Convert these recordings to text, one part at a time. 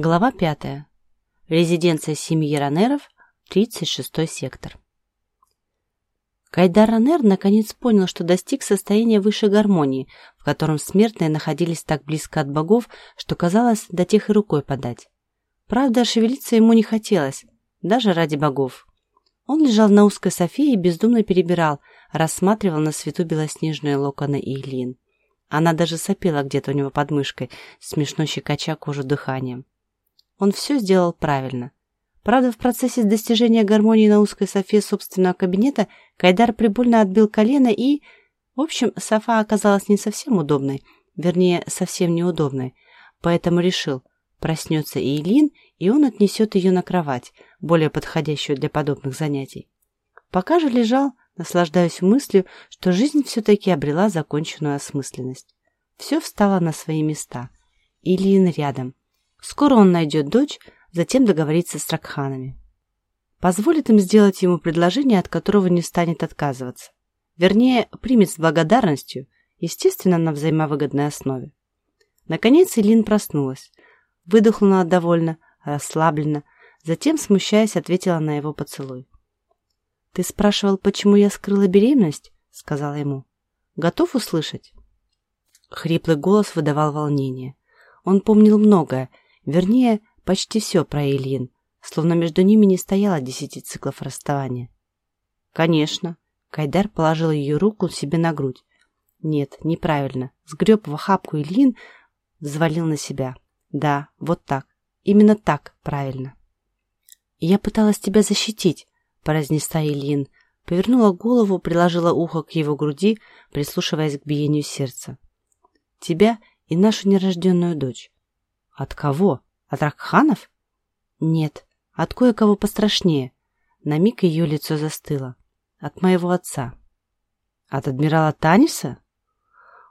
Глава 5. Резиденция семьи Ранеров, 36-й сектор. Кайдар Ранер наконец понял, что достиг состояния высшей гармонии, в котором смертные находились так близко от богов, что казалось до тех и рукой подать. Правда, шевелиться ему не хотелось, даже ради богов. Он лежал на узкой софе и бездумно перебирал, рассматривал на свету белоснежные локоны Илин. Она даже сопела где-то у него под мышкой, смешно щекоча кожу дыханием. Он все сделал правильно. Правда, в процессе достижения гармонии на узкой софе собственного кабинета Кайдар прибольно отбил колено и... В общем, софа оказалась не совсем удобной, вернее, совсем неудобной, поэтому решил, проснется Эйлин, и он отнесет ее на кровать, более подходящую для подобных занятий. Пока же лежал, наслаждаясь мыслью, что жизнь все-таки обрела законченную осмысленность. Все встало на свои места. Ильин рядом, Скоро он найдет дочь, затем договорится с Ракханами. Позволит им сделать ему предложение, от которого не станет отказываться. Вернее, примет с благодарностью, естественно, на взаимовыгодной основе. Наконец Илин проснулась. Выдохнула довольно, расслабленно, затем, смущаясь, ответила на его поцелуй. «Ты спрашивал, почему я скрыла беременность?» — сказала ему. «Готов услышать?» Хриплый голос выдавал волнение. Он помнил многое, Вернее, почти все про Ильин, словно между ними не стояло десяти циклов расставания. Конечно. Кайдар положил ее руку себе на грудь. Нет, неправильно. Сгреб в охапку Ильин, взвалил на себя. Да, вот так. Именно так правильно. Я пыталась тебя защитить, произнесла Ильин. Повернула голову, приложила ухо к его груди, прислушиваясь к биению сердца. Тебя и нашу нерожденную дочь. От кого? От Ракханов? Нет, от кое-кого пострашнее. На миг ее лицо застыло. От моего отца. От адмирала Таниса?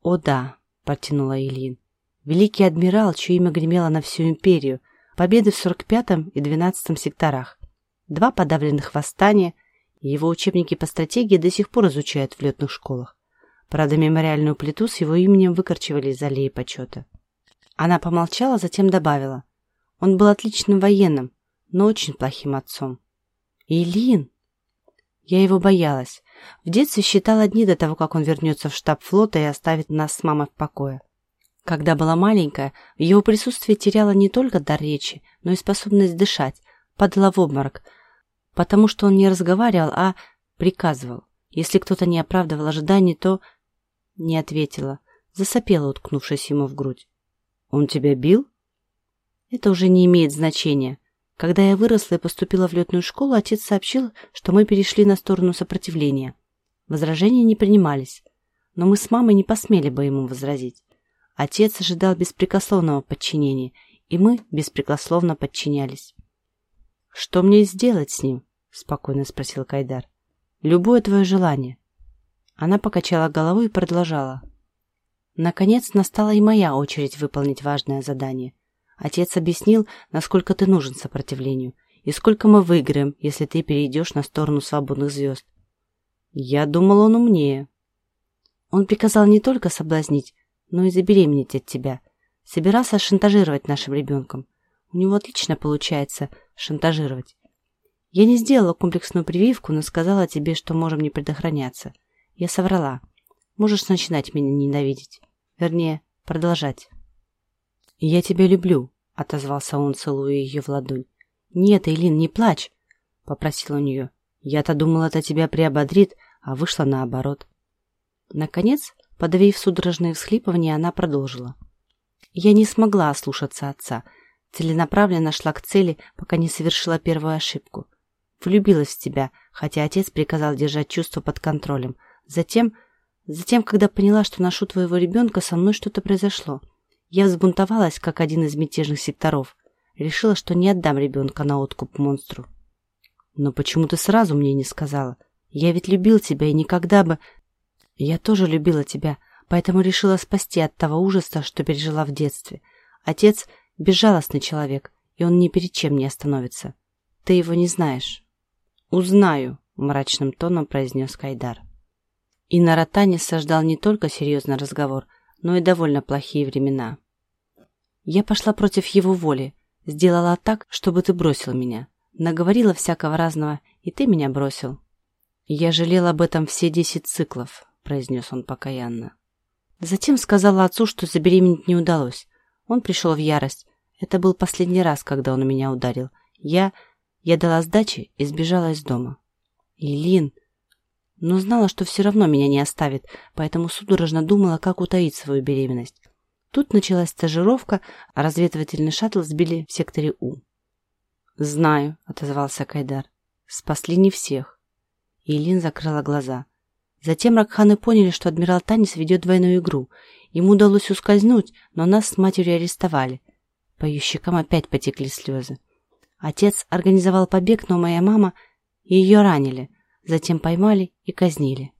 О да, протянула Ильин. Великий адмирал, чье имя гремело на всю империю, победы в 45-м и 12-м секторах, два подавленных восстания, его учебники по стратегии до сих пор изучают в летных школах. Правда, мемориальную плиту с его именем выкорчевали из аллеи почета. Она помолчала, затем добавила. Он был отличным военным, но очень плохим отцом. Илин! Я его боялась. В детстве считала дни до того, как он вернется в штаб флота и оставит нас с мамой в покое. Когда была маленькая, в его присутствии теряла не только дар речи, но и способность дышать, падала в обморок, потому что он не разговаривал, а приказывал. Если кто-то не оправдывал ожиданий, то... Не ответила, засопела, уткнувшись ему в грудь. «Он тебя бил?» «Это уже не имеет значения. Когда я выросла и поступила в летную школу, отец сообщил, что мы перешли на сторону сопротивления. Возражения не принимались, но мы с мамой не посмели бы ему возразить. Отец ожидал беспрекословного подчинения, и мы беспрекословно подчинялись. «Что мне сделать с ним?» — спокойно спросил Кайдар. «Любое твое желание». Она покачала головой и продолжала. Наконец настала и моя очередь выполнить важное задание. Отец объяснил, насколько ты нужен сопротивлению, и сколько мы выиграем, если ты перейдешь на сторону свободных звезд. Я думал, он умнее. Он приказал не только соблазнить, но и забеременеть от тебя. Собирался шантажировать нашим ребенком. У него отлично получается шантажировать. Я не сделала комплексную прививку, но сказала тебе, что можем не предохраняться. Я соврала. Можешь начинать меня ненавидеть. Вернее, продолжать. «Я тебя люблю», — отозвался он, целуя ее в ладонь. «Нет, Эйлин, не плачь», — попросил у нее. «Я-то думал, это тебя приободрит, а вышло наоборот». Наконец, подавив судорожные всхлипывания, она продолжила. «Я не смогла ослушаться отца. Целенаправленно шла к цели, пока не совершила первую ошибку. Влюбилась в тебя, хотя отец приказал держать чувства под контролем. Затем Затем, когда поняла, что ношу твоего ребенка, со мной что-то произошло. Я взбунтовалась, как один из мятежных секторов. Решила, что не отдам ребенка на откуп монстру. Но почему ты сразу мне не сказала? Я ведь любил тебя и никогда бы... Я тоже любила тебя, поэтому решила спасти от того ужаса, что пережила в детстве. Отец — безжалостный человек, и он ни перед чем не остановится. Ты его не знаешь. «Узнаю», — мрачным тоном произнес Кайдар. И на Ротане сождал не только серьезный разговор, но и довольно плохие времена. Я пошла против его воли, Сделала так, чтобы ты бросил меня. Наговорила всякого разного, и ты меня бросил. Я жалел об этом все десять циклов, произнес он покаянно. Затем сказала отцу, что забеременеть не удалось. Он пришел в ярость. Это был последний раз, когда он меня ударил. Я... Я дала сдачи и сбежала из дома. Илин... Но знала, что все равно меня не оставит, поэтому судорожно думала, как утаить свою беременность. Тут началась стажировка, а разведывательный шаттл сбили в секторе У. «Знаю», — отозвался Кайдар. «Спасли не всех». Илин закрыла глаза. Затем Ракханы поняли, что адмирал Танис ведет двойную игру. Ему удалось ускользнуть, но нас с матерью арестовали. По ее щекам опять потекли слезы. Отец организовал побег, но моя мама... Ее ранили, затем поймали и казнили.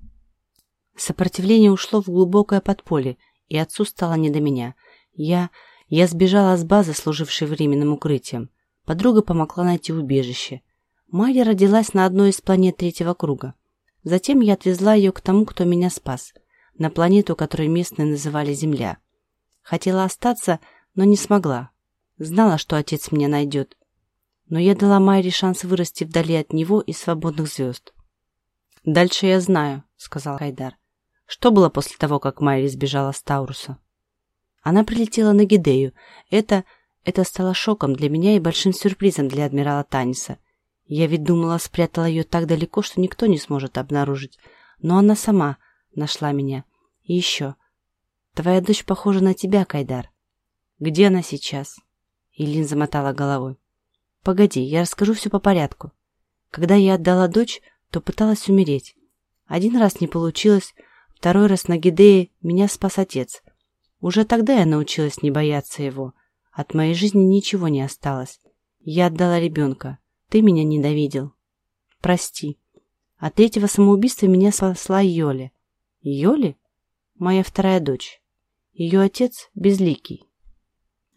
Сопротивление ушло в глубокое подполье, и отцу стало не до меня. Я... я сбежала с базы, служившей временным укрытием. Подруга помогла найти убежище. Майя родилась на одной из планет третьего круга. Затем я отвезла ее к тому, кто меня спас, на планету, которую местные называли Земля. Хотела остаться, но не смогла. Знала, что отец меня найдет. Но я дала Майре шанс вырасти вдали от него и свободных звезд. «Дальше я знаю», — сказал Хайдар. Что было после того, как Майри сбежала с Тауруса? Она прилетела на Гидею. Это... это стало шоком для меня и большим сюрпризом для адмирала Таниса. Я ведь думала, спрятала ее так далеко, что никто не сможет обнаружить. Но она сама нашла меня. И еще. Твоя дочь похожа на тебя, Кайдар. Где она сейчас? Илин замотала головой. Погоди, я расскажу все по порядку. Когда я отдала дочь, то пыталась умереть. Один раз не получилось, Второй раз на Гидее меня спас отец. Уже тогда я научилась не бояться его. От моей жизни ничего не осталось. Я отдала ребенка. Ты меня ненавидел. Прости. От третьего самоубийства меня спасла Йоли. Йоли? Моя вторая дочь. Ее отец безликий.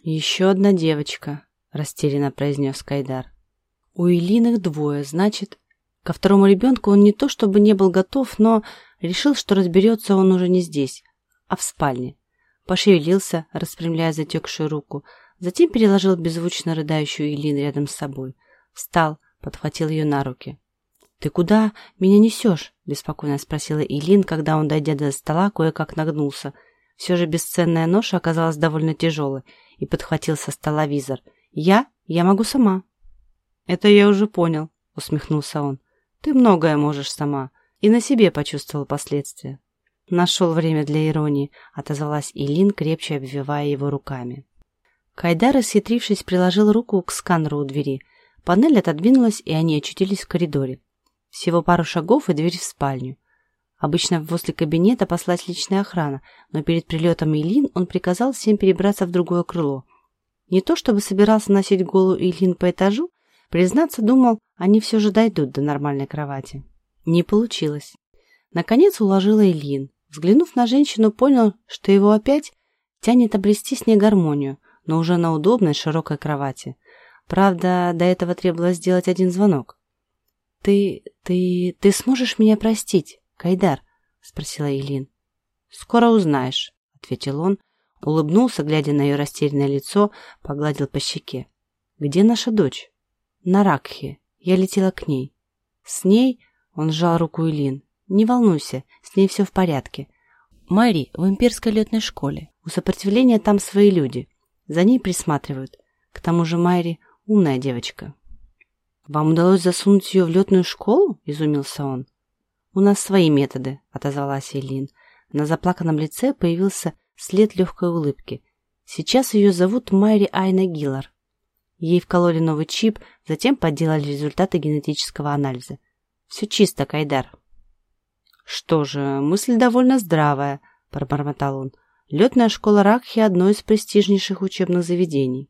Еще одна девочка, растерянно произнес Кайдар. У Илиных двое, значит, ко второму ребенку он не то чтобы не был готов, но Решил, что разберется он уже не здесь, а в спальне. Пошевелился, распрямляя затекшую руку, затем переложил беззвучно рыдающую Илин рядом с собой. Встал, подхватил ее на руки. «Ты куда меня несешь?» – беспокойно спросила Илин, когда он, дойдя до стола, кое-как нагнулся. Все же бесценная ноша оказалась довольно тяжелой и подхватил со стола визор. «Я? Я могу сама». «Это я уже понял», – усмехнулся он. «Ты многое можешь сама и на себе почувствовал последствия. Нашел время для иронии, отозвалась Илин, крепче обвивая его руками. Кайдар, исхитрившись, приложил руку к сканеру у двери. Панель отодвинулась, и они очутились в коридоре. Всего пару шагов и дверь в спальню. Обычно возле кабинета послать личная охрана, но перед прилетом Илин он приказал всем перебраться в другое крыло. Не то чтобы собирался носить голую Илин по этажу, признаться думал, они все же дойдут до нормальной кровати. Не получилось. Наконец уложила Ильин. Взглянув на женщину, понял, что его опять тянет обрести с ней гармонию, но уже на удобной широкой кровати. Правда, до этого требовалось сделать один звонок. «Ты... ты... ты сможешь меня простить, Кайдар?» — спросила Ильин. «Скоро узнаешь», — ответил он, улыбнулся, глядя на ее растерянное лицо, погладил по щеке. «Где наша дочь?» «На Ракхе. Я летела к ней. С ней он сжал руку Илин. «Не волнуйся, с ней все в порядке. Мэри в имперской летной школе. У сопротивления там свои люди. За ней присматривают. К тому же Майри умная девочка». «Вам удалось засунуть ее в летную школу?» – изумился он. «У нас свои методы», – отозвалась Элин. На заплаканном лице появился след легкой улыбки. «Сейчас ее зовут Майри Айна Гиллар. Ей вкололи новый чип, затем подделали результаты генетического анализа. Все чисто, Кайдар. Что же, мысль довольно здравая, пробормотал он. Летная школа Ракхи – одно из престижнейших учебных заведений.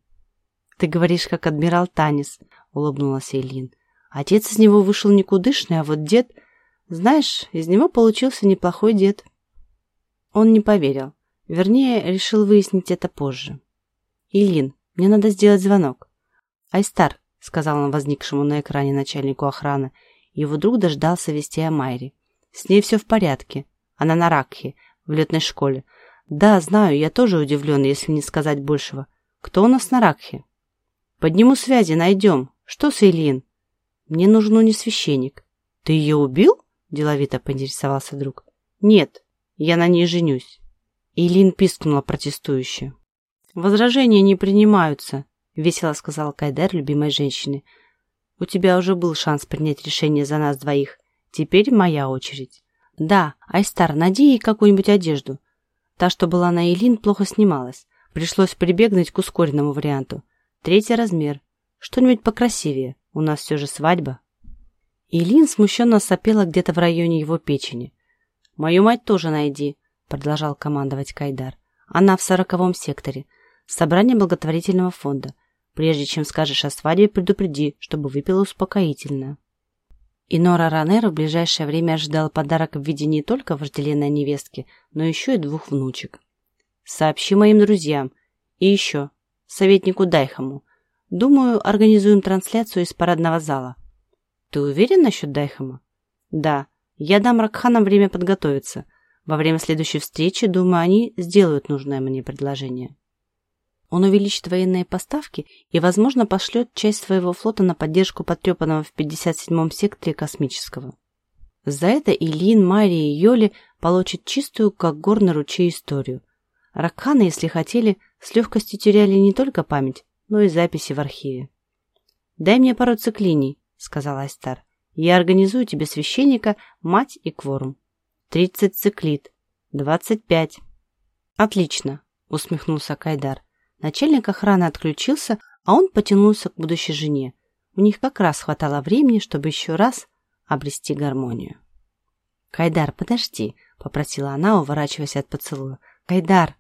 Ты говоришь, как адмирал Танис, улыбнулась Эйлин. Отец из него вышел никудышный, а вот дед... Знаешь, из него получился неплохой дед. Он не поверил. Вернее, решил выяснить это позже. «Илин, мне надо сделать звонок». «Айстар», — сказал он возникшему на экране начальнику охраны, его друг дождался вести о Майре. С ней все в порядке. Она на Ракхе, в летной школе. Да, знаю, я тоже удивлен, если не сказать большего. Кто у нас на Ракхе? Подниму связи, найдем. Что с Эйлин? Мне нужен не священник. Ты ее убил? Деловито поинтересовался друг. Нет, я на ней женюсь. Эйлин пискнула протестующе. Возражения не принимаются, весело сказал Кайдер любимой женщины. У тебя уже был шанс принять решение за нас двоих. Теперь моя очередь. Да, Айстар, найди ей какую-нибудь одежду. Та, что была на Эйлин, плохо снималась. Пришлось прибегнуть к ускоренному варианту. Третий размер. Что-нибудь покрасивее. У нас все же свадьба. Илин смущенно сопела где-то в районе его печени. «Мою мать тоже найди», — продолжал командовать Кайдар. «Она в сороковом секторе. Собрание благотворительного фонда. Прежде чем скажешь о свадьбе, предупреди, чтобы выпила успокоительное». И Нора Ранера в ближайшее время ожидала подарок в виде не только вожделенной невестки, но еще и двух внучек. «Сообщи моим друзьям. И еще советнику Дайхаму. Думаю, организуем трансляцию из парадного зала. Ты уверен насчет Дайхама? Да. Я дам Ракханам время подготовиться. Во время следующей встречи, думаю, они сделают нужное мне предложение. Он увеличит военные поставки и, возможно, пошлет часть своего флота на поддержку потрепанного в 57-м секторе космического. За это Илин, Мария и Йоли получат чистую, как горный ручей, историю. Ракханы, если хотели, с легкостью теряли не только память, но и записи в архиве. «Дай мне пару циклиний», — сказал Айстар. «Я организую тебе священника, мать и кворум. Тридцать циклит. Двадцать пять». «Отлично», — усмехнулся Кайдар. Начальник охраны отключился, а он потянулся к будущей жене. У них как раз хватало времени, чтобы еще раз обрести гармонию. «Кайдар, подожди», — попросила она, уворачиваясь от поцелуя. «Кайдар!»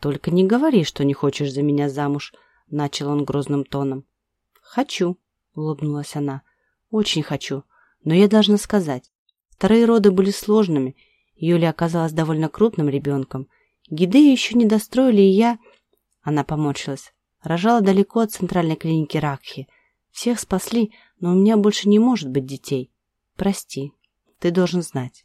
«Только не говори, что не хочешь за меня замуж», — начал он грозным тоном. «Хочу», — улыбнулась она. «Очень хочу. Но я должна сказать. Вторые роды были сложными. Юля оказалась довольно крупным ребенком. Гиды еще не достроили, и я...» Она поморщилась. Рожала далеко от центральной клиники Ракхи. Всех спасли, но у меня больше не может быть детей. Прости, ты должен знать.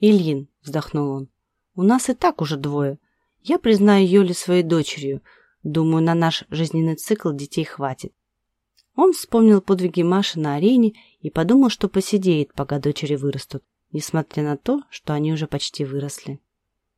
Ильин, вздохнул он, у нас и так уже двое. Я признаю Йоли своей дочерью. Думаю, на наш жизненный цикл детей хватит. Он вспомнил подвиги Маши на арене и подумал, что посидеет, пока дочери вырастут, несмотря на то, что они уже почти выросли.